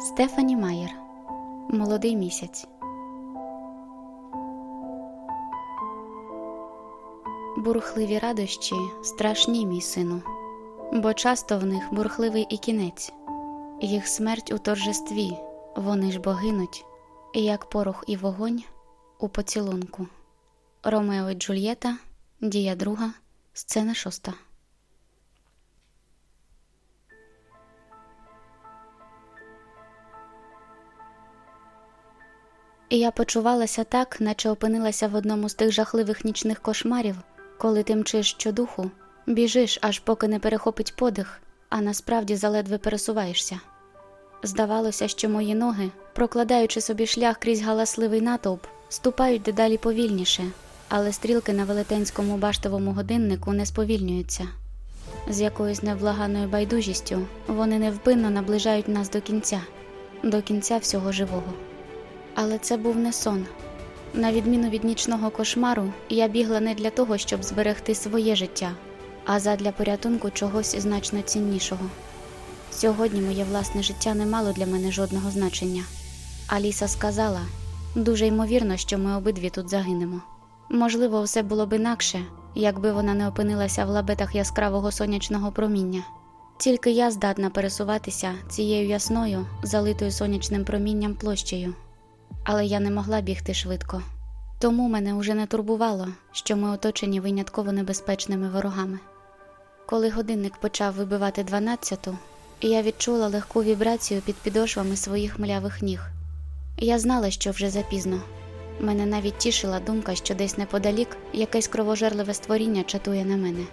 Стефані Майер Молодий місяць. Бурхливі радощі страшні, мій сину, бо часто в них бурхливий і кінець, їх смерть у торжестві, вони ж богинуть, як порох і вогонь у поцілунку. Ромео і Джульєта, Дія друга, сцена шоста. І я почувалася так, наче опинилася в одному з тих жахливих нічних кошмарів, коли ти мчиш щодуху, біжиш, аж поки не перехопить подих, а насправді заледве пересуваєшся. Здавалося, що мої ноги, прокладаючи собі шлях крізь галасливий натовп, ступають дедалі повільніше, але стрілки на велетенському баштовому годиннику не сповільнюються. З якоюсь невблаганою байдужістю вони невпинно наближають нас до кінця, до кінця всього живого. Але це був не сон. На відміну від нічного кошмару, я бігла не для того, щоб зберегти своє життя, а задля порятунку чогось значно ціннішого. Сьогодні моє власне життя не мало для мене жодного значення. Аліса сказала дуже ймовірно, що ми обидві тут загинемо. Можливо, все було б інакше, якби вона не опинилася в лабетах яскравого сонячного проміння. Тільки я здатна пересуватися цією ясною, залитою сонячним промінням площею але я не могла бігти швидко. Тому мене уже не турбувало, що ми оточені винятково небезпечними ворогами. Коли годинник почав вибивати дванадцяту, я відчула легку вібрацію під підошвами своїх млявих ніг. Я знала, що вже запізно. Мене навіть тішила думка, що десь неподалік якесь кровожерливе створіння чатує на мене.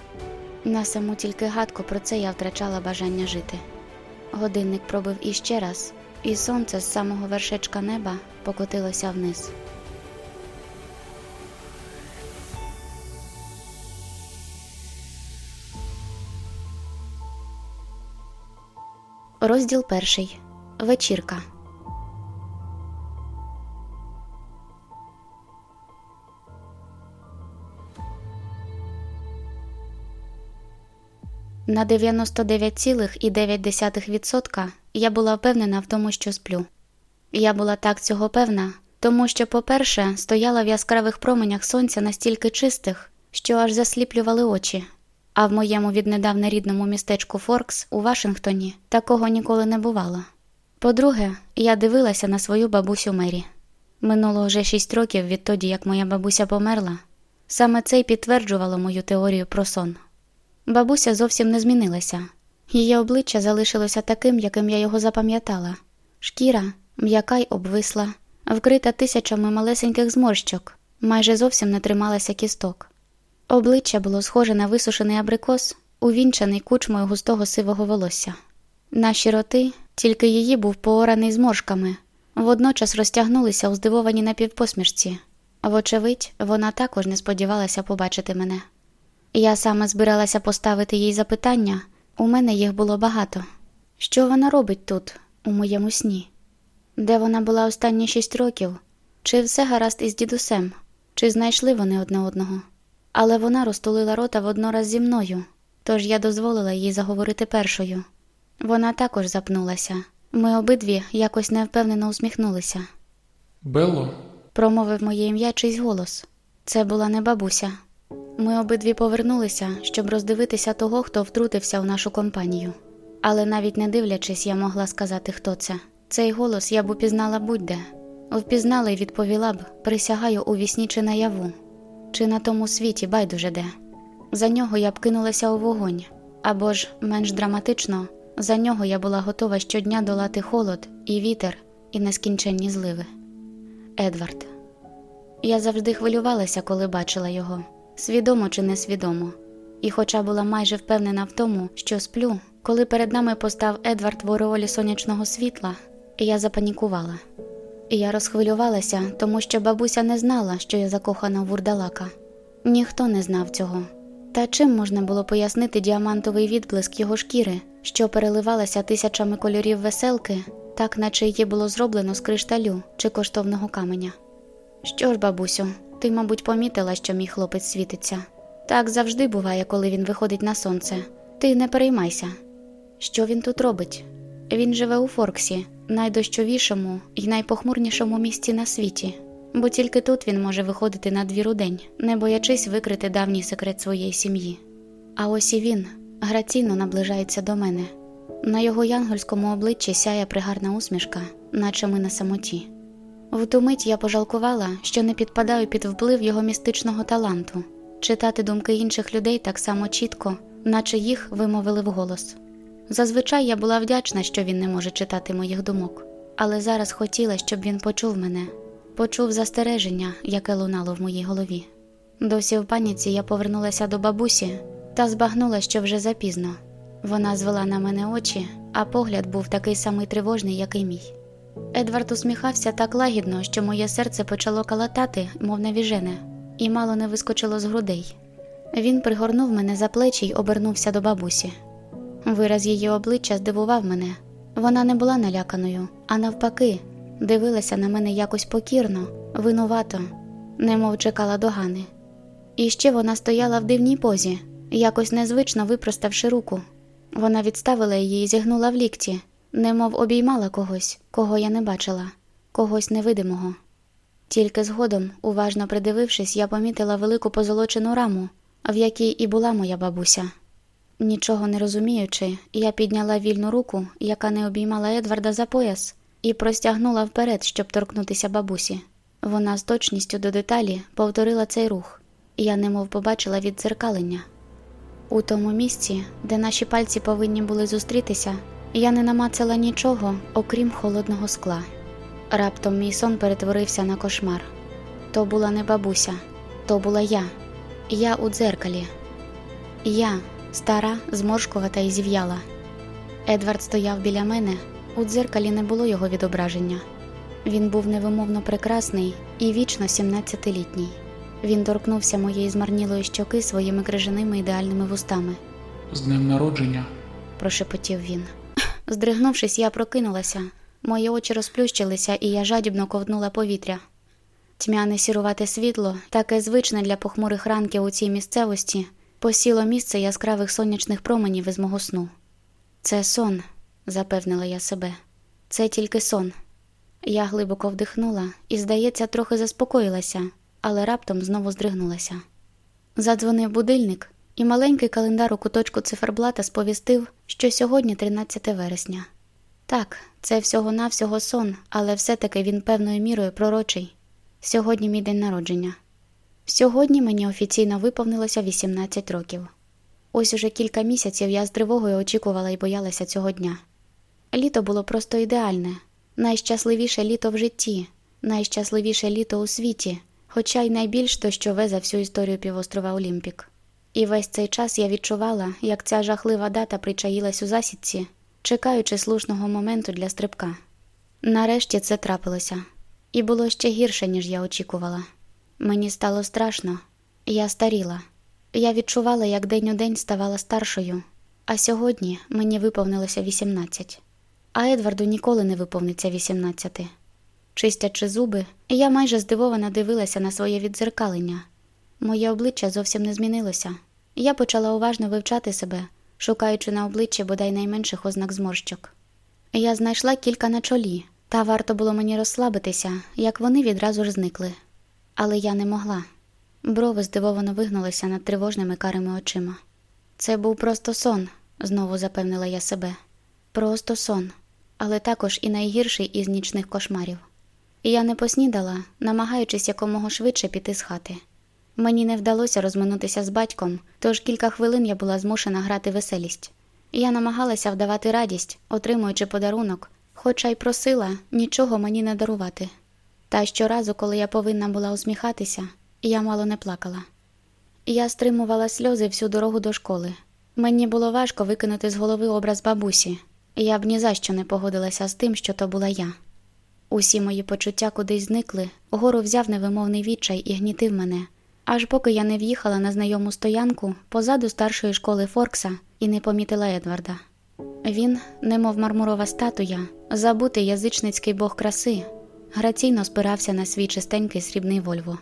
На саму тільки гадку про це я втрачала бажання жити. Годинник пробив іще раз, і сонце з самого вершечка неба покотилося вниз. Розділ перший. Вечірка. На 99,9% я була впевнена в тому, що сплю. Я була так цього певна, тому що, по-перше, стояла в яскравих променях сонця настільки чистих, що аж засліплювали очі. А в моєму віднедавна рідному містечку Форкс у Вашингтоні такого ніколи не бувало. По-друге, я дивилася на свою бабусю Мері. Минуло вже шість років відтоді, як моя бабуся померла. Саме це й підтверджувало мою теорію про сон. Бабуся зовсім не змінилася. Її обличчя залишилося таким, яким я його запам'ятала. Шкіра м'яка й обвисла, вкрита тисячами малесеньких зморщок, майже зовсім не трималася кісток. Обличчя було схоже на висушений абрикос, увінчаний кучмою густого сивого волосся. Наші роти, тільки її був поораний зморшками, водночас розтягнулися у здивованій напівпосмішці. Вочевидь, вона також не сподівалася побачити мене. Я саме збиралася поставити їй запитання, у мене їх було багато. Що вона робить тут, у моєму сні? Де вона була останні шість років? Чи все гаразд із дідусем, чи знайшли вони одне одного? Але вона розтулила рота воднораз зі мною, тож я дозволила їй заговорити першою. Вона також запнулася. Ми обидві якось невпевнено усміхнулися. Белло, Промовив моє ім'я чийсь голос. Це була не бабуся. Ми обидві повернулися, щоб роздивитися того, хто втрутився в нашу компанію. Але навіть не дивлячись, я могла сказати, хто це. Цей голос я б упізнала будь-де. Впізнала і відповіла б, присягаю у вісні чи наяву, чи на тому світі байдуже де. За нього я б кинулася у вогонь, або ж, менш драматично, за нього я була готова щодня долати холод і вітер, і нескінченні зливи. Едвард. Я завжди хвилювалася, коли бачила його, свідомо чи несвідомо, і, хоча була майже впевнена в тому, що сплю, коли перед нами постав Едвард в ореолі сонячного світла, я запанікувала. Я розхвилювалася, тому що бабуся не знала, що я закохана в вурдалака. Ніхто не знав цього. Та чим можна було пояснити діамантовий відблиск його шкіри, що переливалася тисячами кольорів веселки, так наче її було зроблено з кришталю чи коштовного каменя. Що ж, бабусю, ти, мабуть, помітила, що мій хлопець світиться. Так завжди буває, коли він виходить на сонце. Ти не переймайся. Що він тут робить? Він живе у Форксі, найдощовішому і найпохмурнішому місці на світі, бо тільки тут він може виходити на двір у день, не боячись викрити давній секрет своєї сім'ї. А ось і він граційно наближається до мене. На його янгольському обличчі сяє пригарна усмішка, наче ми на самоті. В ту мить я пожалкувала, що не підпадаю під вплив його містичного таланту, читати думки інших людей так само чітко, наче їх вимовили вголос. Зазвичай я була вдячна, що він не може читати моїх думок, але зараз хотіла, щоб він почув мене, почув застереження, яке лунало в моїй голові. Досі в паніці я повернулася до бабусі та збагнула, що вже запізно. Вона звела на мене очі, а погляд був такий самий тривожний, як і мій. Едвард усміхався так лагідно, що моє серце почало калатати, мов навіжене, і мало не вискочило з грудей. Він пригорнув мене за плечі й обернувся до бабусі. Вираз її обличчя здивував мене. Вона не була наляканою, а навпаки, дивилася на мене якось покірно, винувато, немов чекала догани. І ще вона стояла в дивній позі, якось незвично випроставши руку. Вона відставила її і зігнула в лікті, немов обіймала когось, кого я не бачила, когось невидимого. Тільки згодом, уважно придивившись, я помітила велику позолочену раму, в якій і була моя бабуся. Нічого не розуміючи, я підняла вільну руку, яка не обіймала Едварда за пояс, і простягнула вперед, щоб торкнутися бабусі. Вона з точністю до деталі повторила цей рух, я немов побачила віддзеркалення. У тому місці, де наші пальці повинні були зустрітися, я не намацала нічого, окрім холодного скла. Раптом мій сон перетворився на кошмар. То була не бабуся, то була я, я у дзеркалі. Я, стара, зморшкувата і зів'яла. Едвард стояв біля мене, у дзеркалі не було його відображення. Він був невимовно прекрасний і вічно 17-літній. Він торкнувся моєї змарнілої щоки своїми крижаними ідеальними вустами. З днем народження. прошепотів він. Здригнувшись, я прокинулася. Мої очі розплющилися, і я жадібно ковтнула повітря. Тьмяне сірувате світло, таке звичне для похмурих ранків у цій місцевості, посіло місце яскравих сонячних променів із мого сну. Це сон, запевнила я себе. Це тільки сон. Я глибоко вдихнула і, здається, трохи заспокоїлася, але раптом знову здригнулася. Задзвонив будильник, і маленький календар у куточку циферблата сповістив, що сьогодні 13 вересня. Так, це всього-навсього сон, але все-таки він певною мірою пророчий. Сьогодні мій день народження. Сьогодні мені офіційно виповнилося 18 років. Ось уже кілька місяців я з тривогою очікувала і боялася цього дня. Літо було просто ідеальне, найщасливіше літо в житті, найщасливіше літо у світі, хоча й найбільш дощове за всю історію півострова Олімпік. І весь цей час я відчувала, як ця жахлива дата причаїлась у засідці, чекаючи слушного моменту для стрибка. Нарешті це трапилося, і було ще гірше, ніж я очікувала. Мені стало страшно, я старіла. Я відчувала, як день у день ставала старшою, а сьогодні мені виповнилося 18. А Едварду ніколи не виповниться 18. Чистячи зуби, я майже здивовано дивилася на своє віддзеркалення. Моє обличчя зовсім не змінилося. Я почала уважно вивчати себе, шукаючи на обличчі бодай найменших ознак зморщок. Я знайшла кілька на чолі, та варто було мені розслабитися, як вони відразу ж зникли. Але я не могла. Брови здивовано вигнулися над тривожними карими очима. Це був просто сон, знову запевнила я себе. Просто сон, але також і найгірший із нічних кошмарів. Я не поснідала, намагаючись якомога швидше піти з хати. Мені не вдалося розминутися з батьком, тож кілька хвилин я була змушена грати веселість. Я намагалася вдавати радість, отримуючи подарунок, хоча й просила нічого мені не дарувати. Та щоразу, коли я повинна була усміхатися, я мало не плакала. Я стримувала сльози всю дорогу до школи. Мені було важко викинути з голови образ бабусі, я б ні за що не погодилася з тим, що то була я. Усі мої почуття кудись зникли, гору взяв невимовний відчай і гнітив мене, аж поки я не в'їхала на знайому стоянку позаду старшої школи Форкса і не помітила Едварда. Він, немов мармурова статуя, забутий язичницький бог краси, граційно спирався на свій чистенький срібний Вольво.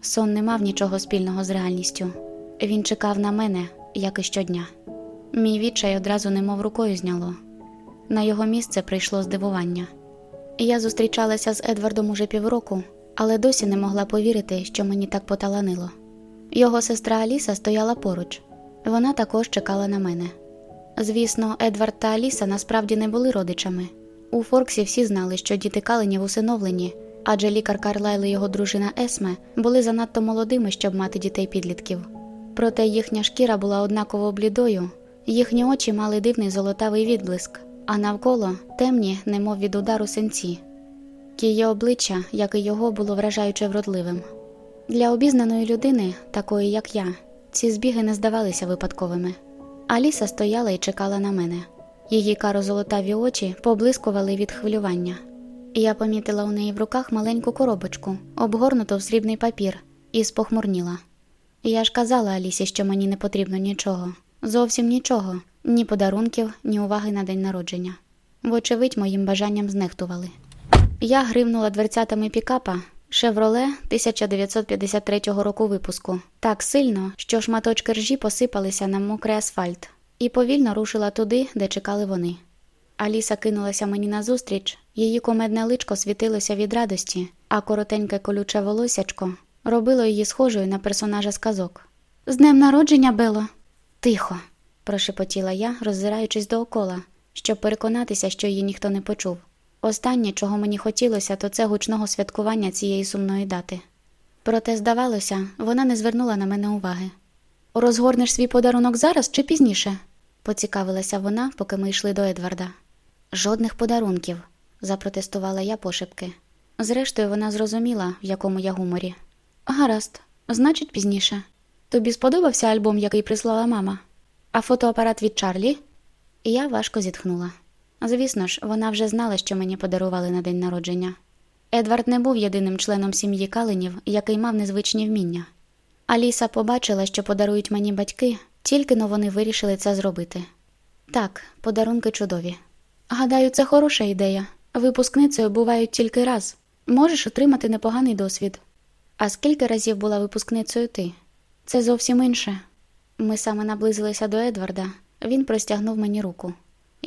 Сон не мав нічого спільного з реальністю. Він чекав на мене, як і щодня. Мій відчай одразу немов рукою зняло. на його місце прийшло здивування. Я зустрічалася з Едвардом уже півроку, але досі не могла повірити, що мені так поталанило. Його сестра Аліса стояла поруч. Вона також чекала на мене. Звісно, Едвард та Аліса насправді не були родичами. У Форксі всі знали, що діти Каленів усиновлені, адже лікар Карлайл і його дружина Есме були занадто молодими, щоб мати дітей підлітків. Проте їхня шкіра була однаково блідою, їхні очі мали дивний золотавий відблиск, а навколо темні, немов від удару синці. Її обличчя, як і його, було вражаюче вродливим. Для обізнаної людини, такої як я, ці збіги не здавалися випадковими. Аліса стояла і чекала на мене. Її каро-золотаві очі поблискували від хвилювання. Я помітила у неї в руках маленьку коробочку, обгорнуту в срібний папір, і спохмурніла. Я ж казала Алісі, що мені не потрібно нічого. Зовсім нічого, ні подарунків, ні уваги на день народження. Вочевидь, моїм бажанням знехтували. Я гривнула дверцятами пікапа Шевроле 1953 року випуску так сильно, що шматочки ржі посипалися на мокрий асфальт, і повільно рушила туди, де чекали вони. Аліса кинулася мені назустріч, її комедне личко світилося від радості, а коротеньке колюче волосячко робило її схожою на персонажа з казок. З днем народження, Бело! Тихо, прошепотіла я, роззираючись доокола, щоб переконатися, що її ніхто не почув. Останнє, чого мені хотілося, то це гучного святкування цієї сумної дати. Проте, здавалося, вона не звернула на мене уваги. Розгорнеш свій подарунок зараз чи пізніше? поцікавилася вона, поки ми йшли до Едварда. Жодних подарунків, запротестувала я пошепки. Зрештою, вона зрозуміла, в якому я гуморі. Гаразд, значить, пізніше. Тобі сподобався альбом, який прислала мама? А фотоапарат від Чарлі? Я важко зітхнула. Звісно ж, вона вже знала, що мені подарували на день народження. Едвард не був єдиним членом сім'ї Каленів, який мав незвичні вміння. Аліса побачила, що подарують мені батьки, тільки но вони вирішили це зробити. Так, подарунки чудові. Гадаю, це хороша ідея. Випускницею бувають тільки раз. Можеш отримати непоганий досвід. А скільки разів була випускницею ти? Це зовсім інше. Ми саме наблизилися до Едварда, він простягнув мені руку.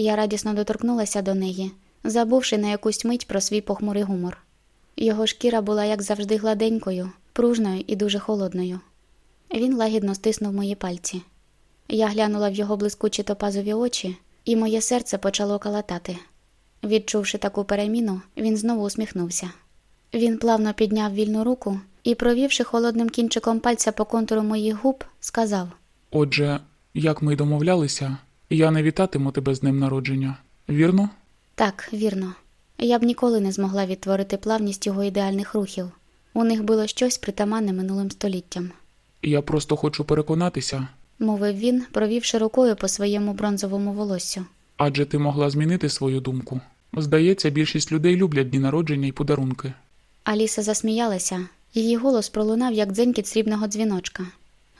Я радісно доторкнулася до неї, забувши на якусь мить про свій похмурий гумор. Його шкіра була, як завжди, гладенькою, пружною і дуже холодною. Він лагідно стиснув мої пальці. Я глянула в його блискучі топазові очі, і моє серце почало калатати. Відчувши таку переміну, він знову усміхнувся. Він плавно підняв вільну руку і, провівши холодним кінчиком пальця по контуру моїх губ, сказав: Отже, як ми й домовлялися, я не вітатиму тебе з днем народження, вірно? Так, вірно. Я б ніколи не змогла відтворити плавність його ідеальних рухів. У них було щось притаманне минулим століттям, Я просто хочу переконатися, мовив він, провівши рукою по своєму бронзовому волоссю. адже ти могла змінити свою думку. Здається, більшість людей люблять дні народження і подарунки. Аліса засміялася, її голос пролунав, як дзенькіт срібного дзвіночка.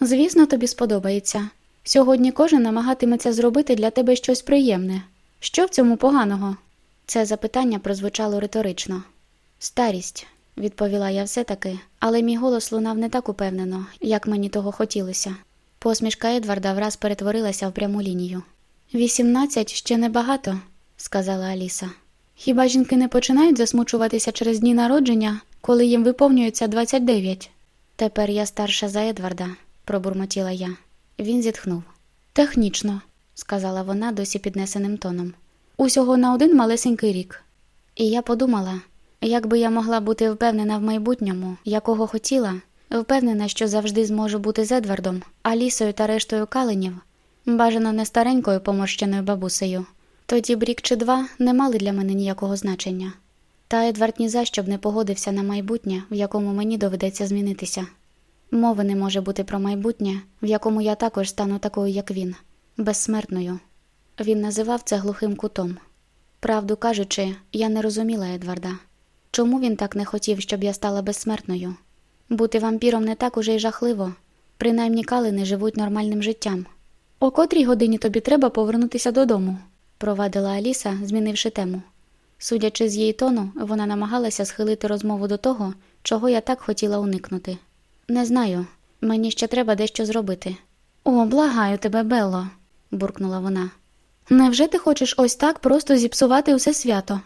Звісно, тобі сподобається. Сьогодні кожен намагатиметься зробити для тебе щось приємне. Що в цьому поганого? Це запитання прозвучало риторично. Старість, відповіла я все таки, але мій голос лунав не так упевнено, як мені того хотілося. Посмішка Едварда враз перетворилася в пряму лінію. Вісімнадцять ще небагато, сказала Аліса. Хіба жінки не починають засмучуватися через дні народження, коли їм виповнюється 29? Тепер я старша за Едварда, пробурмотіла я. Він зітхнув. Технічно, сказала вона досі піднесеним тоном. Усього на один малесенький рік. І я подумала, як би я могла бути впевнена в майбутньому, якого хотіла, впевнена, що завжди зможу бути з Едвардом, Алісою та рештою каленів, бажано не старенькою поморщеною бабусею. Тоді б рік чи два не мали для мене ніякого значення. Та Едвард ні за що б не погодився на майбутнє, в якому мені доведеться змінитися. Мови не може бути про майбутнє, в якому я також стану такою, як він, безсмертною. Він називав це глухим кутом. Правду кажучи, я не розуміла Едварда. Чому він так не хотів, щоб я стала безсмертною? Бути вампіром не так уже й жахливо, принаймні калини живуть нормальним життям. О котрій годині тобі треба повернутися додому, провадила Аліса, змінивши тему. Судячи з її тону, вона намагалася схилити розмову до того, чого я так хотіла уникнути. Не знаю, мені ще треба дещо зробити. О, благаю тебе, Белло, буркнула вона. Невже ти хочеш ось так просто зіпсувати усе свято?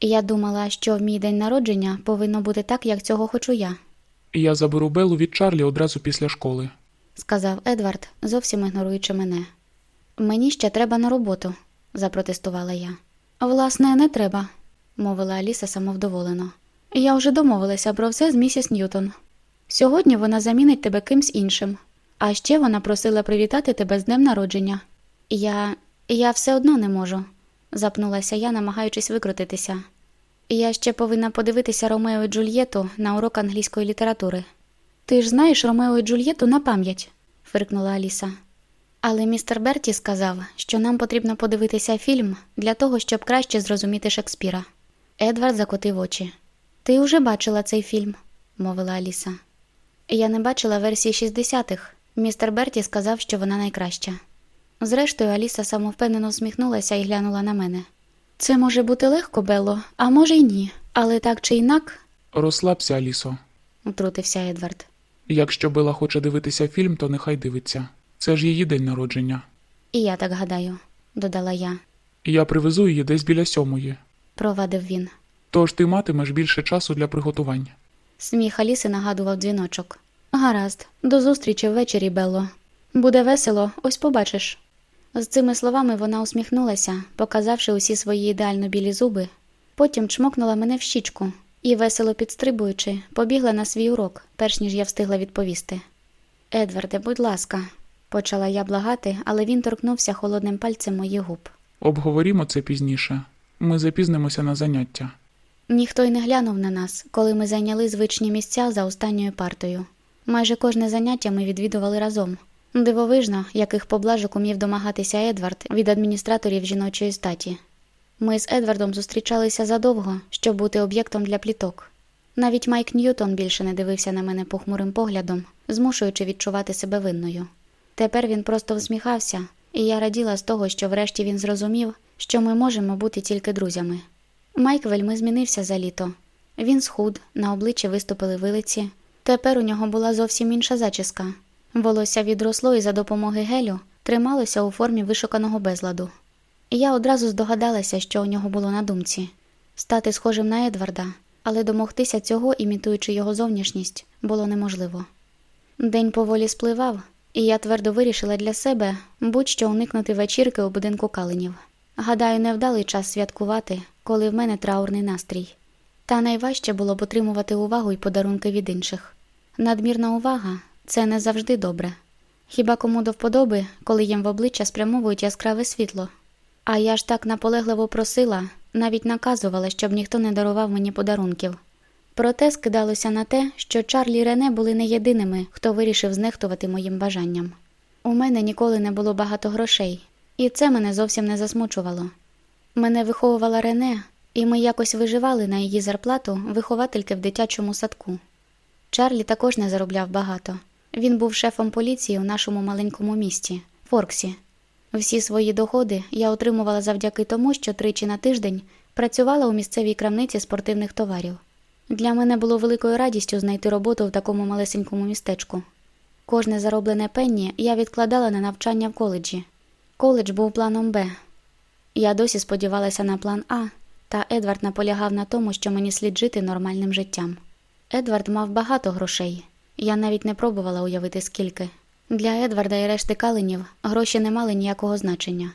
Я думала, що в мій день народження повинно бути так, як цього хочу я, Я заберу Белу від Чарлі одразу після школи. сказав Едвард, зовсім ігноруючи мене. Мені ще треба на роботу, запротестувала я. Власне, не треба, мовила Аліса самовдоволено. Я вже домовилася про все з місіс Ньютон. Сьогодні вона замінить тебе кимсь іншим. А ще вона просила привітати тебе з днем народження. Я. я все одно не можу, запнулася я, намагаючись викрутитися. Я ще повинна подивитися Ромео і Джульєту на урок англійської літератури. Ти ж знаєш Ромео і Джульєту на пам'ять, фиркнула Аліса. Але містер Берті сказав, що нам потрібно подивитися фільм для того, щоб краще зрозуміти Шекспіра. Едвард закотив очі. Ти вже бачила цей фільм, мовила Аліса. Я не бачила версії 60-х. Містер Берті сказав, що вона найкраща. Зрештою, Аліса самовпевнено всміхнулася і глянула на мене. Це може бути легко, Белло, а може й ні. Але так чи інак, Розслабся, Алісо. утрутився Едвард. Якщо Бела хоче дивитися фільм, то нехай дивиться. Це ж її день народження. І я так гадаю, додала я, Я привезу її десь біля сьомої. провадив він. Тож ти матимеш більше часу для приготувань. Сміх Аліси нагадував дзвіночок. Гаразд, до зустрічі ввечері, Белло. Буде весело, ось побачиш. З цими словами вона усміхнулася, показавши усі свої ідеально білі зуби, потім чмокнула мене в щічку і, весело підстрибуючи, побігла на свій урок, перш ніж я встигла відповісти. Едварде, будь ласка, почала я благати, але він торкнувся холодним пальцем моїх губ. Обговорімо це пізніше. Ми запізнимося на заняття. Ніхто й не глянув на нас, коли ми зайняли звичні місця за останньою партою. Майже кожне заняття ми відвідували разом. Дивовижно, яких поблажок умів домагатися Едвард від адміністраторів жіночої статі. Ми з Едвардом зустрічалися задовго, щоб бути об'єктом для пліток. Навіть Майк Ньютон більше не дивився на мене похмурим поглядом, змушуючи відчувати себе винною. Тепер він просто всміхався, і я раділа з того, що врешті він зрозумів, що ми можемо бути тільки друзями. Майк вельми змінився за літо. Він схуд, на обличчі виступили вилиці. Тепер у нього була зовсім інша зачіска. Волосся відросло і за допомоги гелю трималося у формі вишуканого безладу. Я одразу здогадалася, що у нього було на думці стати схожим на Едварда, але домогтися цього, імітуючи його зовнішність, було неможливо. День поволі спливав, і я твердо вирішила для себе будь-що уникнути вечірки у будинку каленів. Гадаю, невдалий час святкувати, коли в мене траурний настрій. Та найважче було б отримувати увагу і подарунки від інших. Надмірна увага це не завжди добре. Хіба кому до вподоби, коли їм в обличчя спрямовують яскраве світло? А я ж так наполегливо просила, навіть наказувала, щоб ніхто не дарував мені подарунків. Проте скидалося на те, що Чарлі і Рене були не єдиними, хто вирішив знехтувати моїм бажанням. У мене ніколи не було багато грошей, і це мене зовсім не засмучувало. Мене виховувала Рене, і ми якось виживали на її зарплату виховательки в дитячому садку. Чарлі також не заробляв багато. Він був шефом поліції у нашому маленькому місті Форксі. Всі свої доходи я отримувала завдяки тому, що тричі на тиждень працювала у місцевій крамниці спортивних товарів. Для мене було великою радістю знайти роботу в такому малесенькому містечку. Кожне зароблене пенні я відкладала на навчання в коледжі. Коледж був планом Б. Я досі сподівалася на план А, та Едвард наполягав на тому, що мені слід жити нормальним життям. Едвард мав багато грошей. Я навіть не пробувала уявити скільки. Для Едварда і решти каленів гроші не мали ніякого значення.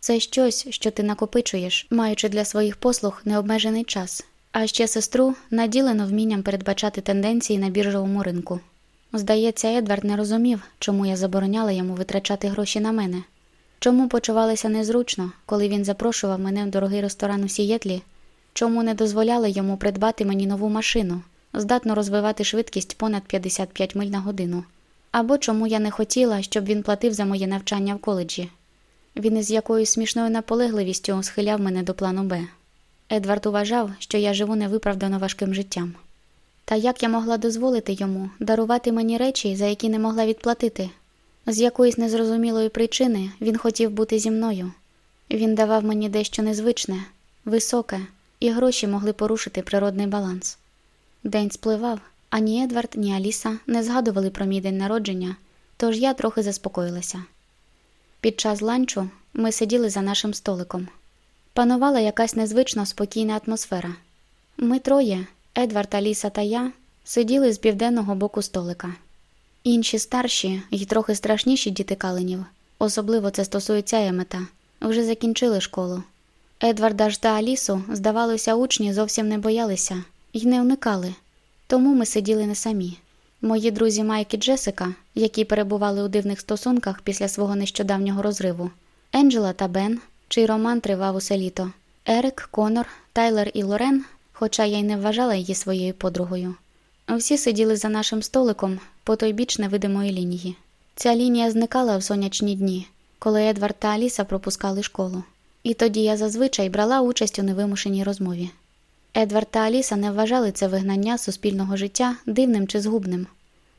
Це щось, що ти накопичуєш, маючи для своїх послуг необмежений час, а ще сестру наділено вмінням передбачати тенденції на біржовому ринку. Здається, Едвард не розумів, чому я забороняла йому витрачати гроші на мене, чому почувалася незручно, коли він запрошував мене в дорогий ресторан у Сієтлі, чому не дозволяла йому придбати мені нову машину, здатну розвивати швидкість понад 55 миль на годину, або чому я не хотіла, щоб він платив за моє навчання в коледжі. Він із якоюсь смішною наполегливістю схиляв мене до плану Б. Едвард уважав, що я живу невиправдано важким життям. Та як я могла дозволити йому дарувати мені речі, за які не могла відплатити? З якоїсь незрозумілої причини він хотів бути зі мною. Він давав мені дещо незвичне, високе, і гроші могли порушити природний баланс. День спливав, а ні Едвард, ні Аліса не згадували про мій день народження, тож я трохи заспокоїлася. Під час ланчу ми сиділи за нашим столиком. Панувала якась незвично спокійна атмосфера. Ми троє, Едвард, Аліса та я, сиділи з південного боку столика. Інші старші й трохи страшніші діти каленів, особливо це стосується Емета, вже закінчили школу. Едварда ж та Алісу, здавалося, учні зовсім не боялися й не уникали, тому ми сиділи не самі. Мої друзі Майк і Джесика, які перебували у дивних стосунках після свого нещодавнього розриву, Енджела та Бен, чий роман тривав усе літо, Ерик, Конор, Тайлер і Лорен, хоча я й не вважала її своєю подругою. Всі сиділи за нашим столиком по той біч невидимої лінії. Ця лінія зникала в сонячні дні, коли Едвард та Аліса пропускали школу. І тоді я зазвичай брала участь у невимушеній розмові. Едвард та Аліса не вважали це вигнання суспільного життя дивним чи згубним.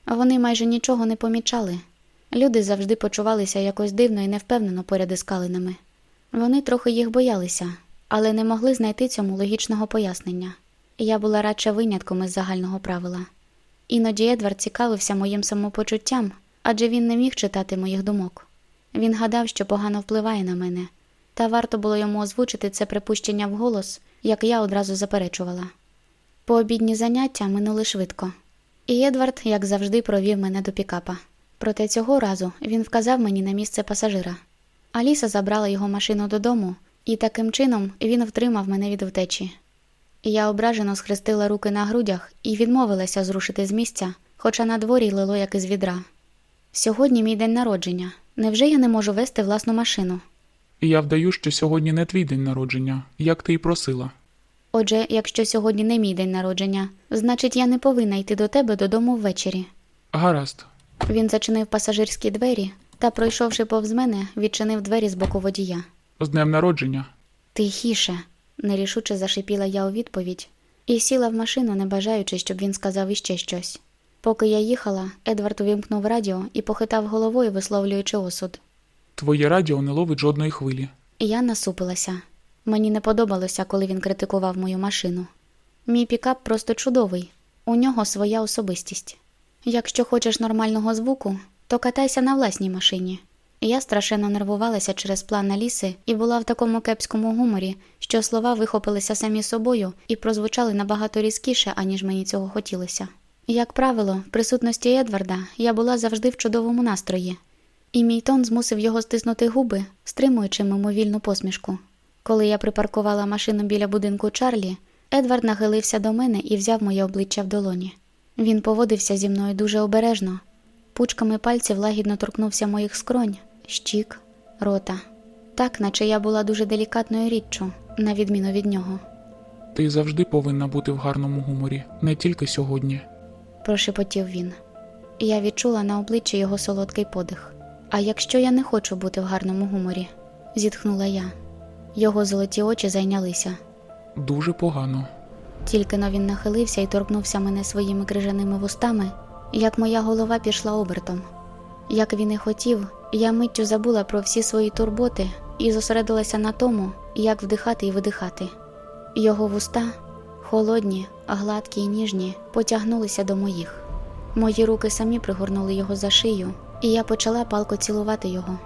Вони майже нічого не помічали. Люди завжди почувалися якось дивно і невпевнено поряд із калинами. Вони трохи їх боялися, але не могли знайти цьому логічного пояснення. Я була радше винятком із загального правила. Іноді Едвард цікавився моїм самопочуттям, адже він не міг читати моїх думок. Він гадав, що погано впливає на мене, та варто було йому озвучити це припущення вголос, як я одразу заперечувала. Пообідні заняття минули швидко, і Едвард, як завжди, провів мене до пікапа. Проте цього разу він вказав мені на місце пасажира. Аліса забрала його машину додому, і таким чином він втримав мене від втечі. Я ображено схрестила руки на грудях і відмовилася зрушити з місця, хоча на дворі лило як із відра. Сьогодні мій день народження. Невже я не можу вести власну машину? Я вдаю, що сьогодні не твій день народження, як ти й просила. Отже, якщо сьогодні не мій день народження, значить я не повинна йти до тебе додому ввечері. Гаразд, Він зачинив пасажирські двері та, пройшовши повз мене, відчинив двері з боку водія. з днем народження. Тихіше, нерішуче зашипіла я у відповідь і сіла в машину, не бажаючи, щоб він сказав іще щось. Поки я їхала, Едвард увімкнув радіо і похитав головою, висловлюючи осуд. Твоє радіо не ловить жодної хвилі. Я насупилася. Мені не подобалося, коли він критикував мою машину. Мій пікап просто чудовий, у нього своя особистість. Якщо хочеш нормального звуку, то катайся на власній машині. Я страшенно нервувалася через план Аліси і була в такому кепському гуморі, що слова вихопилися самі собою і прозвучали набагато різкіше, аніж мені цього хотілося. Як правило, в присутності Едварда я була завжди в чудовому настрої, і мій тон змусив його стиснути губи, стримуючи мимовільну посмішку. Коли я припаркувала машину біля будинку Чарлі, Едвард нахилився до мене і взяв моє обличчя в долоні. Він поводився зі мною дуже обережно, пучками пальців лагідно торкнувся моїх скронь, щік, рота, так, наче я була дуже делікатною річчю, на відміну від нього. Ти завжди повинна бути в гарному гуморі, не тільки сьогодні. прошепотів він. Я відчула на обличчі його солодкий подих. А якщо я не хочу бути в гарному гуморі? зітхнула я. Його золоті очі зайнялися. Дуже погано. Тільки но він нахилився і торкнувся мене своїми крижаними вустами, як моя голова пішла обертом. Як він і хотів, я миттю забула про всі свої турботи і зосередилася на тому, як вдихати і видихати. Його вуста, холодні, гладкі й ніжні, потягнулися до моїх. Мої руки самі пригорнули його за шию, і я почала палко цілувати його.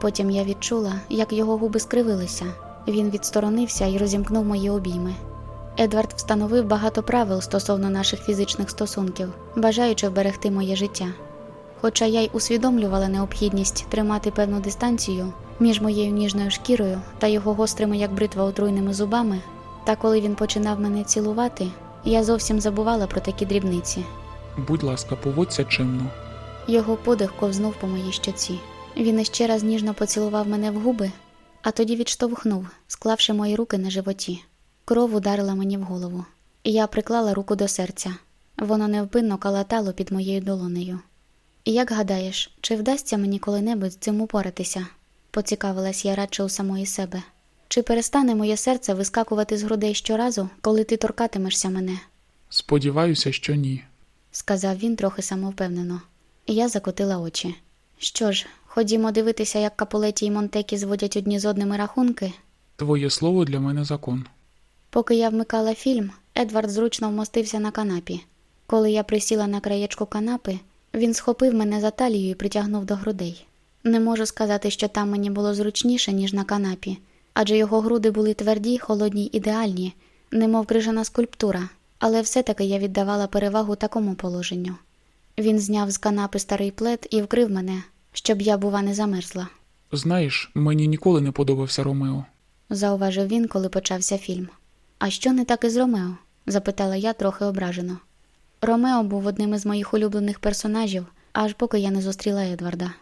Потім я відчула, як його губи скривилися. Він відсторонився і розімкнув мої обійми. Едвард встановив багато правил стосовно наших фізичних стосунків, бажаючи вберегти моє життя. Хоча я й усвідомлювала необхідність тримати певну дистанцію між моєю ніжною шкірою та його гострими, як бритва, отруйними зубами, та коли він починав мене цілувати, я зовсім забувала про такі дрібниці. Будь ласка, поводься чимно. Його подих ковзнув по моїй щоці. Він іще раз ніжно поцілував мене в губи, а тоді відштовхнув, склавши мої руки на животі. Кров ударила мені в голову. Я приклала руку до серця. Воно невпинно калатало під моєю долонею. Як гадаєш, чи вдасться мені коли-небудь з цим упоратися? поцікавилась я радше у самої себе. Чи перестане моє серце вискакувати з грудей щоразу, коли ти торкатимешся мене? Сподіваюся, що ні. сказав він трохи самовпевнено. Я закотила очі. Що ж, ходімо дивитися, як Капулеті й Монтекі зводять одні з одними рахунки. Твоє слово для мене закон. Поки я вмикала фільм, Едвард зручно вмостився на канапі. Коли я присіла на краєчку канапи, він схопив мене за талію і притягнув до грудей. Не можу сказати, що там мені було зручніше, ніж на канапі, адже його груди були тверді, холодні ідеальні, немов крижана скульптура, але все-таки я віддавала перевагу такому положенню. Він зняв з канапи старий плед і вкрив мене, щоб я, бува, не замерзла, Знаєш, мені ніколи не подобався Ромео. зауважив він, коли почався фільм. А що не так із Ромео? запитала я трохи ображено. Ромео був одним із моїх улюблених персонажів, аж поки я не зустріла Едварда.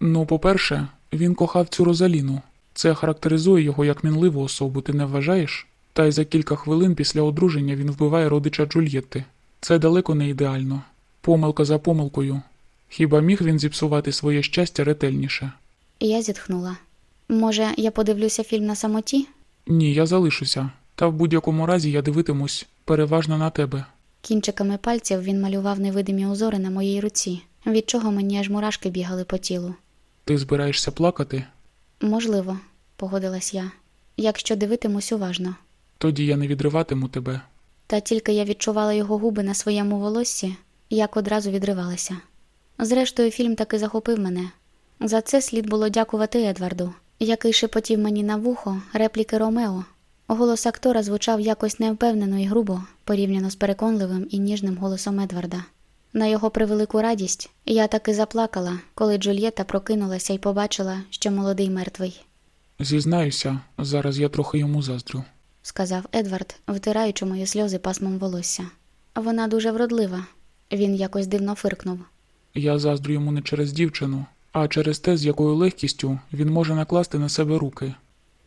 Ну, по-перше, він кохав цю Розаліну. Це характеризує його як мінливу особу, ти не вважаєш? Та й за кілька хвилин після одруження він вбиває родича Джульєтти. Це далеко не ідеально. Помилка за помилкою. Хіба міг він зіпсувати своє щастя ретельніше? Я зітхнула. Може, я подивлюся фільм на самоті? Ні, я залишуся. Та в будь-якому разі я дивитимусь переважно на тебе. Кінчиками пальців він малював невидимі узори на моїй руці, від чого мені аж мурашки бігали по тілу. Ти збираєшся плакати? Можливо, погодилась я, якщо дивитимусь уважно. Тоді я не відриватиму тебе. Та тільки я відчувала його губи на своєму волоссі, як одразу відривалася. Зрештою, фільм таки захопив мене. За це слід було дякувати Едварду, який шепотів мені на вухо репліки Ромео. Голос актора звучав якось невпевнено і грубо, порівняно з переконливим і ніжним голосом Едварда. На його превелику радість я таки заплакала, коли Джульєта прокинулася і побачила, що молодий мертвий, Зізнаюся, зараз я трохи йому заздрю. сказав Едвард, втираючи мої сльози пасмом волосся. Вона дуже вродлива. Він якось дивно фиркнув. Я заздрю йому не через дівчину, а через те, з якою легкістю він може накласти на себе руки.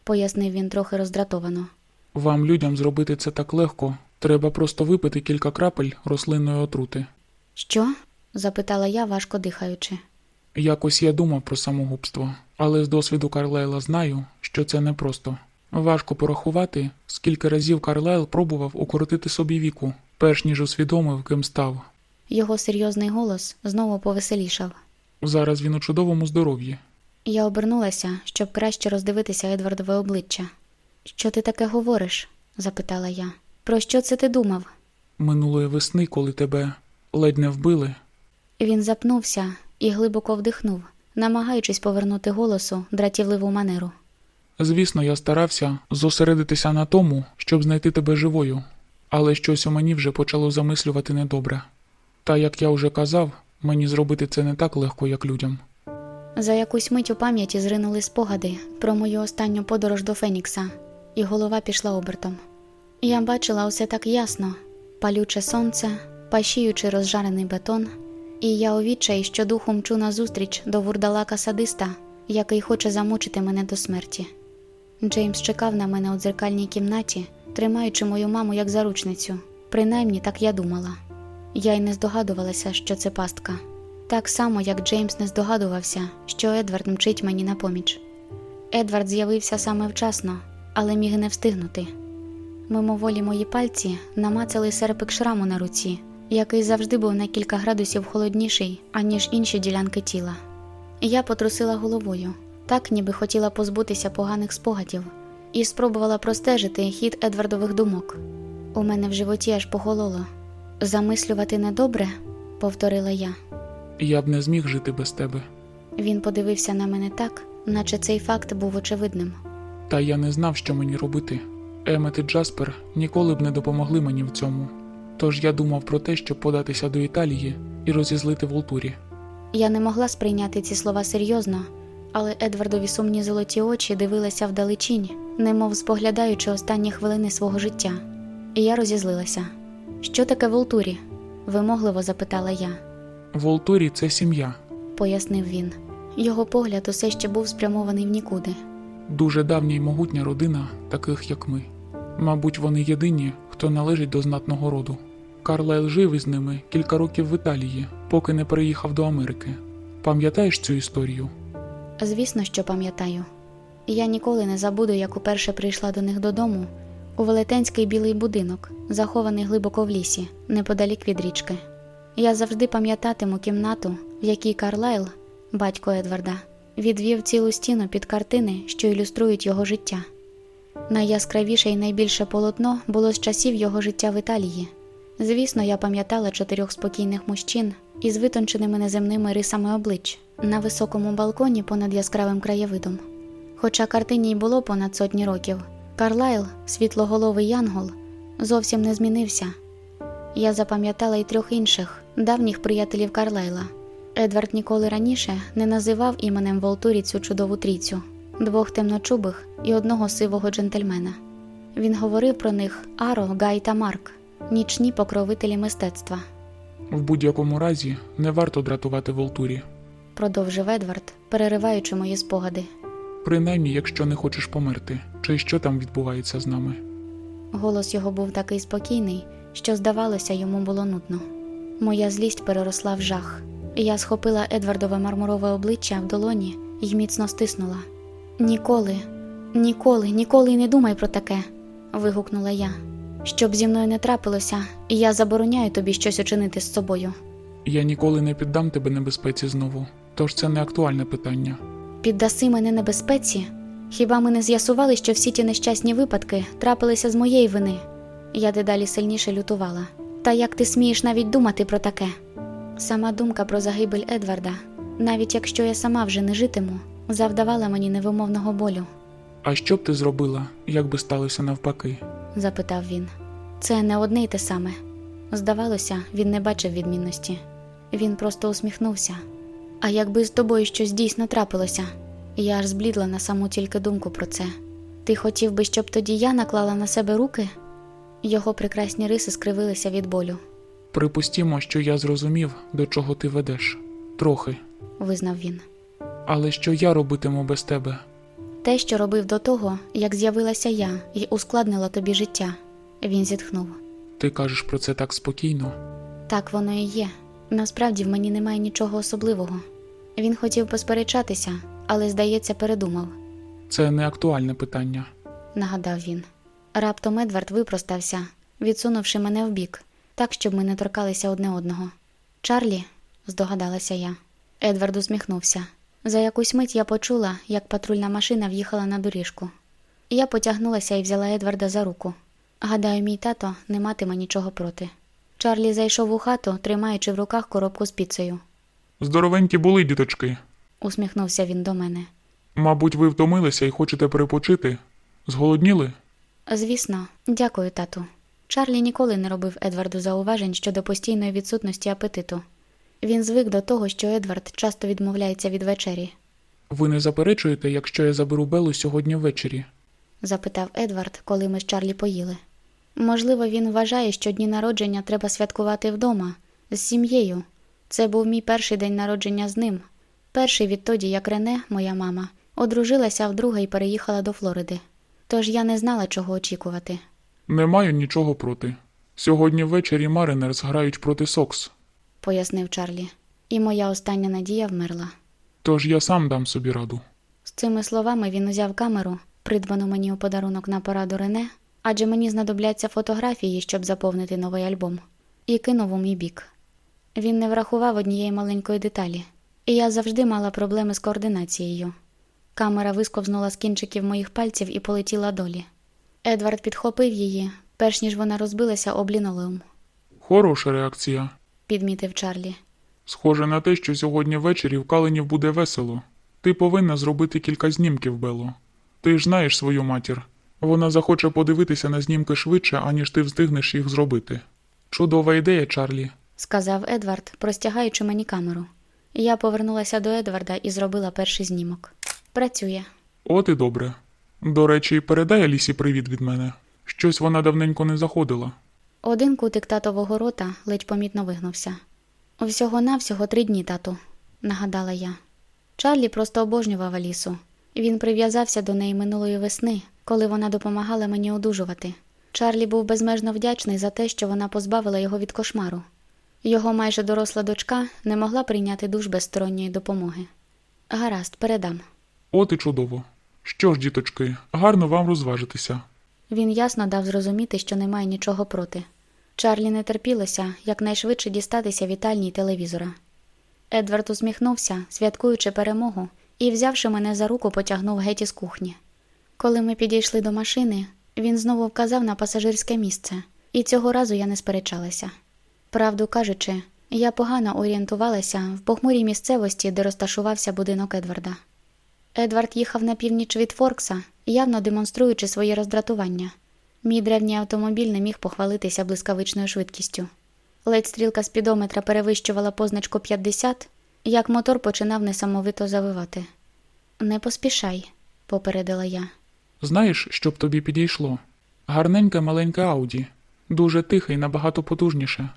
пояснив він трохи роздратовано. Вам, людям, зробити це так легко. Треба просто випити кілька крапель рослинної отрути. Що? запитала я, важко дихаючи. Якось я думав про самогубство, але з досвіду Карлайла знаю, що це непросто. Важко порахувати, скільки разів Карлайл пробував укоротити собі віку, перш ніж усвідомив, ким став. Його серйозний голос знову повеселішав. Зараз він у чудовому здоров'ї. Я обернулася, щоб краще роздивитися Едвардове обличчя. Що ти таке говориш? запитала я. Про що це ти думав? Минулої весни, коли тебе ледь не вбили, Він запнувся і глибоко вдихнув, намагаючись повернути голосу дратівливу манеру. Звісно, я старався зосередитися на тому, щоб знайти тебе живою, але щось у мені вже почало замислювати недобре. Та як я вже казав, мені зробити це не так легко, як людям. За якусь мить у пам'яті зринули спогади про мою останню подорож до Фенікса, і голова пішла обертом. Я бачила усе так ясно: палюче сонце, пашіючи розжарений бетон, і я у відчаї щодуху мчу назустріч до вурдалака садиста, який хоче замучити мене до смерті. Джеймс чекав на мене у дзеркальній кімнаті, тримаючи мою маму як заручницю. Принаймні так я думала. Я й не здогадувалася, що це пастка. Так само, як Джеймс не здогадувався, що Едвард мчить мені на поміч. Едвард з'явився саме вчасно, але міг не встигнути. Мимоволі мої пальці намацали серпик шраму на руці, який завжди був на кілька градусів холодніший, аніж інші ділянки тіла. Я потрусила головою, так ніби хотіла позбутися поганих спогадів, і спробувала простежити хід Едвардових думок. У мене в животі аж похололо. Замислювати недобре, повторила я. Я б не зміг жити без тебе. Він подивився на мене так, наче цей факт був очевидним. Та я не знав, що мені робити. Емет і Джаспер ніколи б не допомогли мені в цьому. Тож я думав про те, щоб податися до Італії і розізлити Волтурі. Я не могла сприйняти ці слова серйозно, але Едвардові сумні золоті очі дивилися вдалечінь, немов споглядаючи останні хвилини свого життя. І я розізлилася. Що таке Волтурі? вимогливо запитала я, Волтурі це сім'я. пояснив він. Його погляд усе ще був спрямований в нікуди. Дуже давня й могутня родина, таких як ми. Мабуть, вони єдині, хто належить до знатного роду. Карлайл жив із ними кілька років в Італії, поки не переїхав до Америки. Пам'ятаєш цю історію? Звісно, що пам'ятаю. Я ніколи не забуду, як уперше прийшла до них додому у велетенський білий будинок, захований глибоко в лісі, неподалік від річки. Я завжди пам'ятатиму кімнату, в якій Карлайл, батько Едварда, відвів цілу стіну під картини, що ілюструють його життя. Найяскравіше і найбільше полотно було з часів його життя в Італії. Звісно, я пам'ятала чотирьох спокійних мужчин із витонченими неземними рисами облич, на високому балконі понад яскравим краєвидом. Хоча картині й було понад сотні років, Карлайл, світлоголовий янгол, зовсім не змінився. Я запам'ятала й трьох інших давніх приятелів Карлайла. Едвард ніколи раніше не називав іменем Волтурі цю чудову трійцю двох темночубих і одного сивого джентльмена. Він говорив про них Аро, Гай та Марк, нічні покровителі мистецтва. В будь-якому разі не варто дратувати Волтурі, Продовжив Едвард, перериваючи мої спогади. принаймні, якщо не хочеш померти, чи що там відбувається з нами. Голос його був такий спокійний, що, здавалося, йому було нудно. Моя злість переросла в жах. Я схопила Едвардове мармурове обличчя в долоні і міцно стиснула. Ніколи, ніколи, ніколи не думай про таке. вигукнула я. Щоб зі мною не трапилося, я забороняю тобі щось учинити з собою. Я ніколи не піддам тебе небезпеці знову, тож це не актуальне питання. Піддаси мене небезпеці? Хіба ми не з'ясували, що всі ті нещасні випадки трапилися з моєї вини? Я дедалі сильніше лютувала. Та як ти смієш навіть думати про таке? Сама думка про загибель Едварда, навіть якщо я сама вже не житиму, завдавала мені невимовного болю, А що б ти зробила, як би сталося навпаки? запитав він. Це не одне й те саме. Здавалося, він не бачив відмінності. Він просто усміхнувся. А якби з тобою щось дійсно трапилося, я аж зблідла на саму тільки думку про це. Ти хотів би, щоб тоді я наклала на себе руки? Його прекрасні риси скривилися від болю, Припустімо, що я зрозумів, до чого ти ведеш. Трохи. визнав він. Але що я робитиму без тебе? Те, що робив до того, як з'явилася я і ускладнила тобі життя. Він зітхнув. Ти кажеш про це так спокійно. Так воно і є. Насправді в мені немає нічого особливого. Він хотів посперечатися, але, здається, передумав, Це не актуальне питання. нагадав він. Раптом Едвард випростався, відсунувши мене вбік, так, щоб ми не торкалися одне одного. Чарлі, здогадалася я. Едвард усміхнувся. За якусь мить я почула, як патрульна машина в'їхала на доріжку. Я потягнулася і взяла Едварда за руку. Гадаю, мій тато не матиме нічого проти. Чарлі зайшов у хату, тримаючи в руках коробку з піцею. Здоровенькі були, діточки. Усміхнувся він до мене. Мабуть, ви втомилися і хочете перепочити? Зголодніли? Звісно, дякую, тату. Чарлі ніколи не робив Едварду зауважень щодо постійної відсутності апетиту. Він звик до того, що Едвард часто відмовляється від вечері, Ви не заперечуєте, якщо я заберу Белу сьогодні ввечері? запитав Едвард, коли ми з Чарлі поїли. Можливо, він вважає, що дні народження треба святкувати вдома, з сім'єю. Це був мій перший день народження з ним. Перший відтоді, як Рене, моя мама, одружилася вдруге і переїхала до Флориди. Тож я не знала, чого очікувати. Не маю нічого проти. Сьогодні ввечері Маринерс грають проти Сокс, пояснив Чарлі, і моя остання надія вмерла. тож я сам дам собі раду. З цими словами він узяв камеру, придбану мені у подарунок на пораду Рене, адже мені знадобляться фотографії, щоб заповнити новий альбом, і кинув у мій бік. Він не врахував однієї маленької деталі, і я завжди мала проблеми з координацією. Камера висковзнула з кінчиків моїх пальців і полетіла долі. Едвард підхопив її, перш ніж вона розбилася об лінолеум, Хороша реакція. підмітив Чарлі. Схоже на те, що сьогодні ввечері в Каленів буде весело. Ти повинна зробити кілька знімків, Бело. Ти ж знаєш свою матір. Вона захоче подивитися на знімки швидше, аніж ти встигнеш їх зробити. Чудова ідея, Чарлі. сказав Едвард, простягаючи мені камеру. Я повернулася до Едварда і зробила перший знімок. Працює. От і добре. До речі, передай Алісі привіт від мене. Щось вона давненько не заходила. Один кутик татового рота ледь помітно вигнувся. Всього навсього три дні, тату, нагадала я. Чарлі просто обожнював Алісу. Він прив'язався до неї минулої весни, коли вона допомагала мені одужувати. Чарлі був безмежно вдячний за те, що вона позбавила його від кошмару. Його майже доросла дочка не могла прийняти душ без сторонньої допомоги. Гаразд, передам. От і чудово. Що ж, діточки, гарно вам розважитися. Він ясно дав зрозуміти, що немає нічого проти. Чарлі не терпілося якнайшвидше дістатися вітальні телевізора. Едвард усміхнувся, святкуючи перемогу, і, взявши мене за руку, потягнув геть із кухні. Коли ми підійшли до машини, він знову вказав на пасажирське місце, і цього разу я не сперечалася. Правду кажучи, Я погано орієнтувалася в похмурій місцевості, де розташувався будинок Едварда. Едвард їхав на північ від Форкса, явно демонструючи своє роздратування. Мій древній автомобіль не міг похвалитися блискавичною швидкістю. Ледь стрілка спідометра перевищувала позначку 50, як мотор починав несамовито завивати. Не поспішай, попередила я. Знаєш, що б тобі підійшло? Гарненьке маленьке Ауді, дуже тихе і набагато потужніше.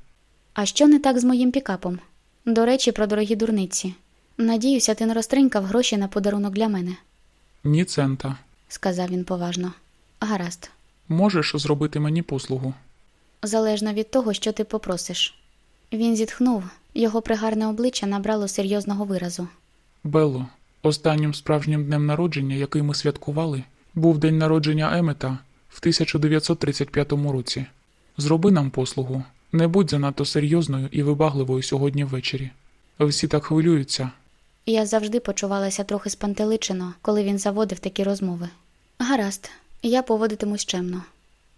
А що не так з моїм пікапом? До речі, про дорогі дурниці. Надіюся, ти не розтринькав гроші на подарунок для мене, Ні цента. сказав він поважно. Гаразд. Можеш зробити мені послугу? Залежно від того, що ти попросиш. Він зітхнув, його пригарне обличчя набрало серйозного виразу. Белло, останнім справжнім днем народження, який ми святкували, був день народження Емета в 1935 році. Зроби нам послугу. Не будь занадто серйозною і вибагливою сьогодні ввечері. Всі так хвилюються. Я завжди почувалася трохи спантеличено, коли він заводив такі розмови. Гаразд, я поводитимусь чемно.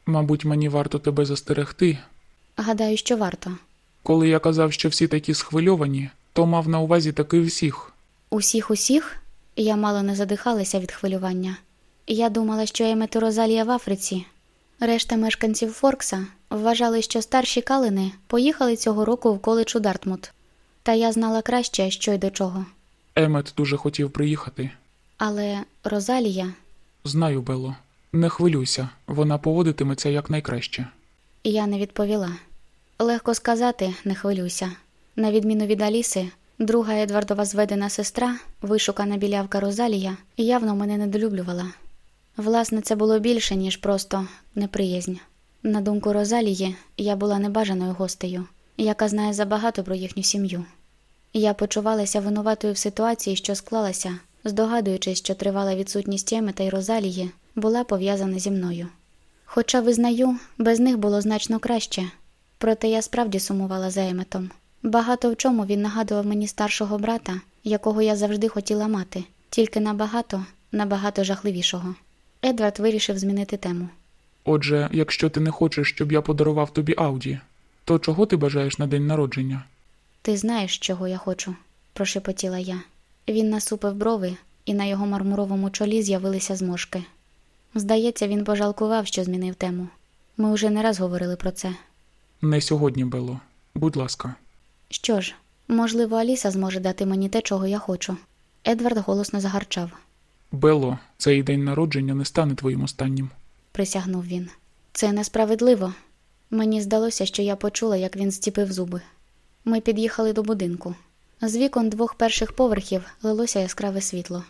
Мабуть, мені варто тебе застерегти. Гадаю, що варто. Коли я казав, що всі такі схвильовані, то мав на увазі таки всіх. Усіх усіх я мало не задихалася від хвилювання. Я думала, що Емет і Розалія в Африці. Решта мешканців Форкса вважали, що старші Каллени поїхали цього року в коледж у Дартмут. Та я знала краще, що й до чого. Емет дуже хотів приїхати. Але Розалія, Знаю, Белло. Не хвилюйся, вона поводитиметься якнайкраще. я не відповіла. Легко сказати, не хвилюйся. На відміну від Аліси, друга Едвардова зведена сестра, вишукана білявка Розалія, явно мене недолюблювала. Власне, це було більше, ніж просто неприязнь. На думку Розалії, я була небажаною гостею, яка знає забагато про їхню сім'ю. Я почувалася винуватою в ситуації, що склалася, здогадуючись, що тривала відсутність Емета й Розалії була пов'язана зі мною. Хоча, визнаю, без них було значно краще, проте я справді сумувала за Еметом. Багато в чому він нагадував мені старшого брата, якого я завжди хотіла мати, тільки набагато, набагато жахливішого. Едвард вирішив змінити тему. Отже, якщо ти не хочеш, щоб я подарував тобі Ауді, то чого ти бажаєш на день народження? Ти знаєш, чого я хочу, прошепотіла я. Він насупив брови, і на його мармуровому чолі з'явилися зморшки. Здається, він пожалкував, що змінив тему. Ми вже не раз говорили про це. Не сьогодні, Белло. Будь ласка. Що ж, можливо, Аліса зможе дати мені те, чого я хочу. Едвард голосно загарчав, Белло, цей день народження не стане твоїм останнім. присягнув він. Це несправедливо. Мені здалося, що я почула, як він стіпив зуби. Ми під'їхали до будинку. З вікон двох перших поверхів лилося яскраве світло.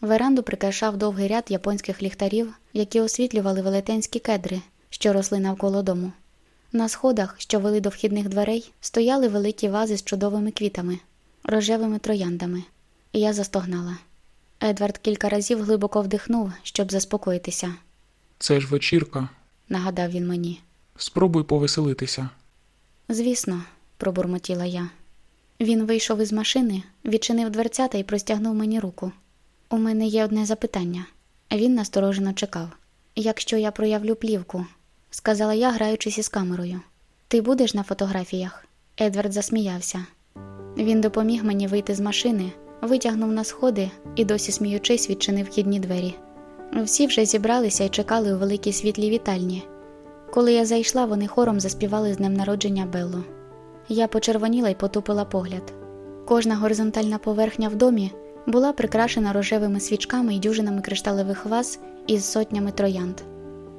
Веранду прикрашав довгий ряд японських ліхтарів, які освітлювали велетенські кедри, що росли навколо дому. На сходах, що вели до вхідних дверей, стояли великі вази з чудовими квітами, рожевими трояндами. І я застогнала. Едвард кілька разів глибоко вдихнув, щоб заспокоїтися, Це ж вечірка. нагадав він мені. Спробуй повеселитися. Звісно, пробурмотіла я. Він вийшов із машини, відчинив дверцята і простягнув мені руку. У мене є одне запитання. Він насторожено чекав. Якщо я проявлю плівку, сказала я, граючись із камерою. Ти будеш на фотографіях? Едвард засміявся. Він допоміг мені вийти з машини, витягнув на сходи і, досі сміючись, відчинив вхідні двері. Всі вже зібралися і чекали у великій світлій вітальні. Коли я зайшла, вони хором заспівали з днем народження Белло. Я почервоніла й потупила погляд. Кожна горизонтальна поверхня в домі була прикрашена рожевими свічками і дюжинами кришталевих ваз із сотнями троянд.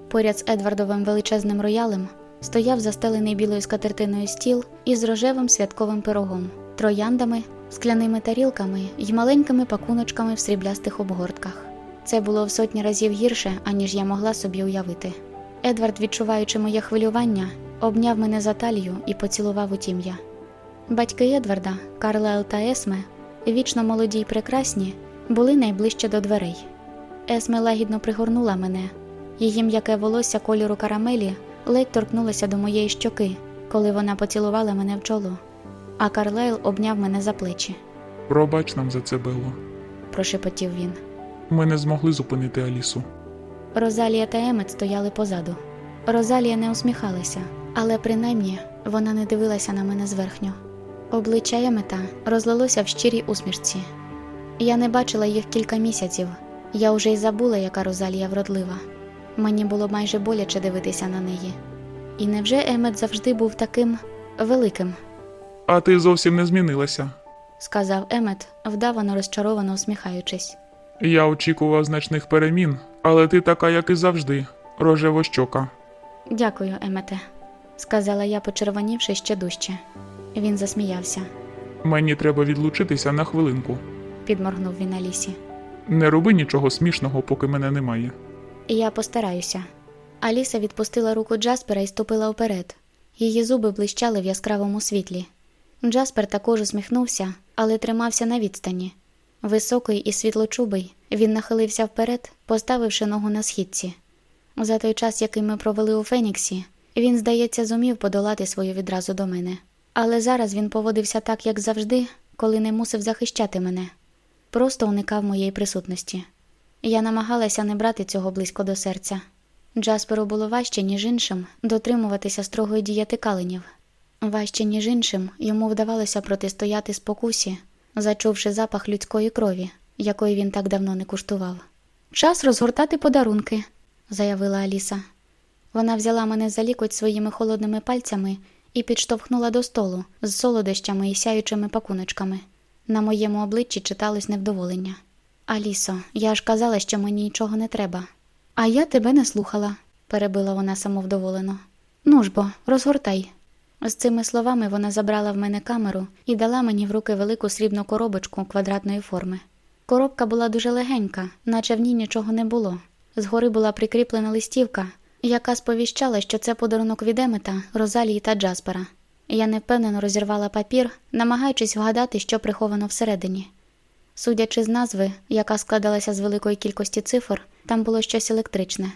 Поряд з Едвардовим величезним роялем стояв застелений білою скатертиною стіл із рожевим святковим пирогом, трояндами, скляними тарілками й маленькими пакуночками в сріблястих обгортках. Це було в сотні разів гірше, аніж я могла собі уявити. Едвард, відчуваючи моє хвилювання, обняв мене за талію і поцілував у тім'я. Батьки Едварда, Карлайл та Есме, вічно молоді й прекрасні, були найближче до дверей. Есме лагідно пригорнула мене. Її м'яке волосся кольору карамелі ледь торкнулося до моєї щоки, коли вона поцілувала мене в чоло, а Карлайл обняв мене за плечі. Пробач нам за це, Белло. Прошепотів він. Ми не змогли зупинити Алісу. Розалія та Емет стояли позаду. Розалія не усміхалася, але принаймні вона не дивилася на мене зверхньо. Обличчя Емета розлилося в щирій усмішці. Я не бачила їх кілька місяців. Я вже й забула, яка Розалія вродлива. Мені було майже боляче дивитися на неї. І невже Емет завжди був таким великим? А ти зовсім не змінилася. сказав Емет, вдавано розчаровано усміхаючись. Я очікував значних перемін, але ти така, як і завжди, рожевощока. Дякую, Емете, сказала я, почервонівши ще дужче. Він засміявся, Мені треба відлучитися на хвилинку. підморгнув він Алісі. Не роби нічого смішного, поки мене немає. Я постараюся. Аліса відпустила руку Джаспера і ступила вперед. Її зуби блищали в яскравому світлі. Джаспер також усміхнувся, але тримався на відстані. Високий і світлочубий, він нахилився вперед, поставивши ногу на східці. За той час, який ми провели у Феніксі, він, здається, зумів подолати свою відразу до мене. Але зараз він поводився так, як завжди, коли не мусив захищати мене. Просто уникав моєї присутності. Я намагалася не брати цього близько до серця. Джасперу було важче, ніж іншим, дотримуватися строгої дієти каленів. Важче, ніж іншим, йому вдавалося протистояти спокусі, зачувши запах людської крові, якої він так давно не куштував. Час розгортати подарунки, заявила Аліса. Вона взяла мене за лікоть своїми холодними пальцями і підштовхнула до столу з солодощами і сяючими пакуночками. На моєму обличчі читалось невдоволення. Алісо, я ж казала, що мені нічого не треба. А я тебе не слухала, перебила вона самовдоволено. Ну ж бо, розгортай. З цими словами вона забрала в мене камеру і дала мені в руки велику срібну коробочку квадратної форми. Коробка була дуже легенька, наче в ній нічого не було. Згори була прикріплена листівка, яка сповіщала, що це подарунок від Емета, Розалії та Джаспера. Я невпевнено розірвала папір, намагаючись вгадати, що приховано всередині. Судячи з назви, яка складалася з великої кількості цифр, там було щось електричне.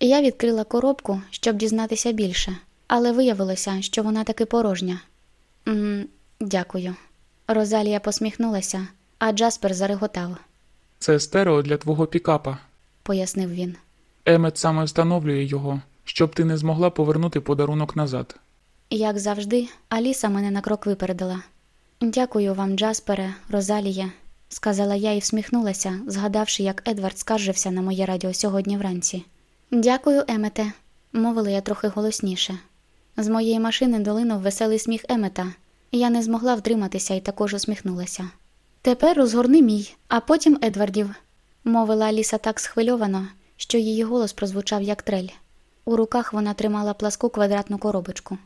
Я відкрила коробку, щоб дізнатися більше, але виявилося, що вона таки порожня. м дякую. Розалія посміхнулася, а Джаспер зареготав, Це стерео для твого пікапа. пояснив він. Емет саме встановлює його, щоб ти не змогла повернути подарунок назад. Як завжди, Аліса мене на крок випередила. Дякую вам, Джаспере, Розалія, сказала я і всміхнулася, згадавши, як Едвард скаржився на моє радіо сьогодні вранці. Дякую, Емете, мовила я трохи голосніше. З моєї машини долинув веселий сміх Емета. Я не змогла втриматися і також усміхнулася. Тепер розгорни мій, а потім Едвардів, мовила Аліса так схвильовано, що її голос прозвучав як трель. У руках вона тримала пласку квадратну коробочку.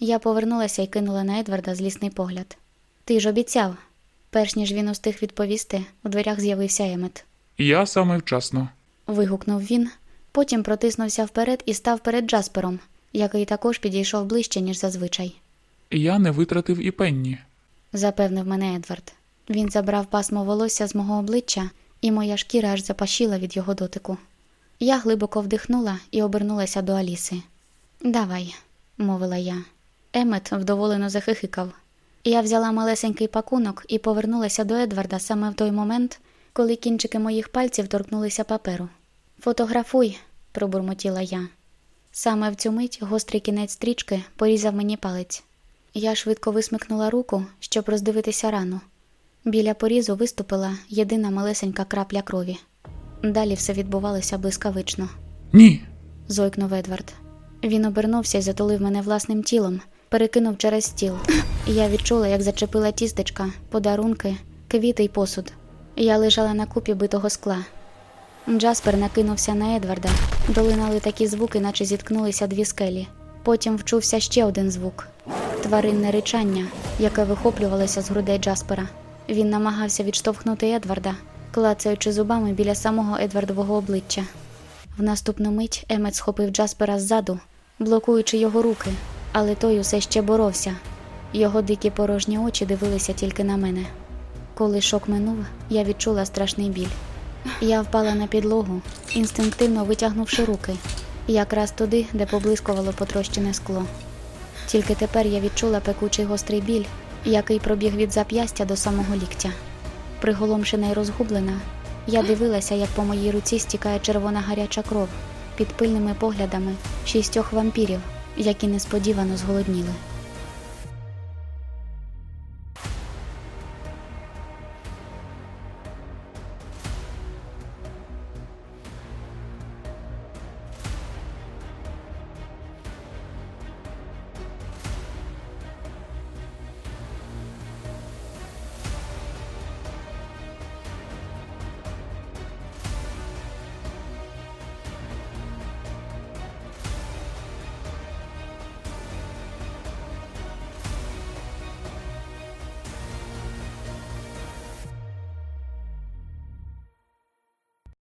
Я повернулася і кинула на Едварда злісний погляд. Ти ж обіцяв. Перш ніж він устиг відповісти, у дверях з'явився Емет. Я саме вчасно. Вигукнув він, потім протиснувся вперед і став перед Джаспером, який також підійшов ближче, ніж зазвичай. Я не витратив і пенні. Запевнив мене Едвард. Він забрав пасмо волосся з мого обличчя, і моя шкіра аж запашіла від його дотику. Я глибоко вдихнула і обернулася до Аліси. Давай, мовила я. Емет вдоволено захихикав. Я взяла малесенький пакунок і повернулася до Едварда саме в той момент, коли кінчики моїх пальців торкнулися паперу. Фотографуй, пробурмотіла я. Саме в цю мить гострий кінець стрічки порізав мені палець. Я швидко висмикнула руку, щоб роздивитися рану. Біля порізу виступила єдина малесенька крапля крові. Далі все відбувалося блискавично, Ні. зойкнув Едвард. Він обернувся і затулив мене власним тілом, перекинув через стіл. Я відчула, як зачепила тістечка, подарунки, квіти й посуд. Я лежала на купі битого скла. Джаспер накинувся на Едварда, долинали такі звуки, наче зіткнулися дві скелі. Потім вчувся ще один звук тваринне ричання, яке вихоплювалося з грудей Джаспера. Він намагався відштовхнути Едварда, клацаючи зубами біля самого Едвардового обличчя. В наступну мить Емет схопив Джаспера ззаду, блокуючи його руки, але той усе ще боровся. Його дикі порожні очі дивилися тільки на мене. Коли шок минув, я відчула страшний біль. Я впала на підлогу, інстинктивно витягнувши руки, якраз туди, де поблискувало потрощене скло. Тільки тепер я відчула пекучий гострий біль, який пробіг від зап'ястя до самого ліктя. Приголомшена й розгублена, я дивилася, як по моїй руці стікає червона гаряча кров під пильними поглядами шістьох вампірів, які несподівано зголодніли.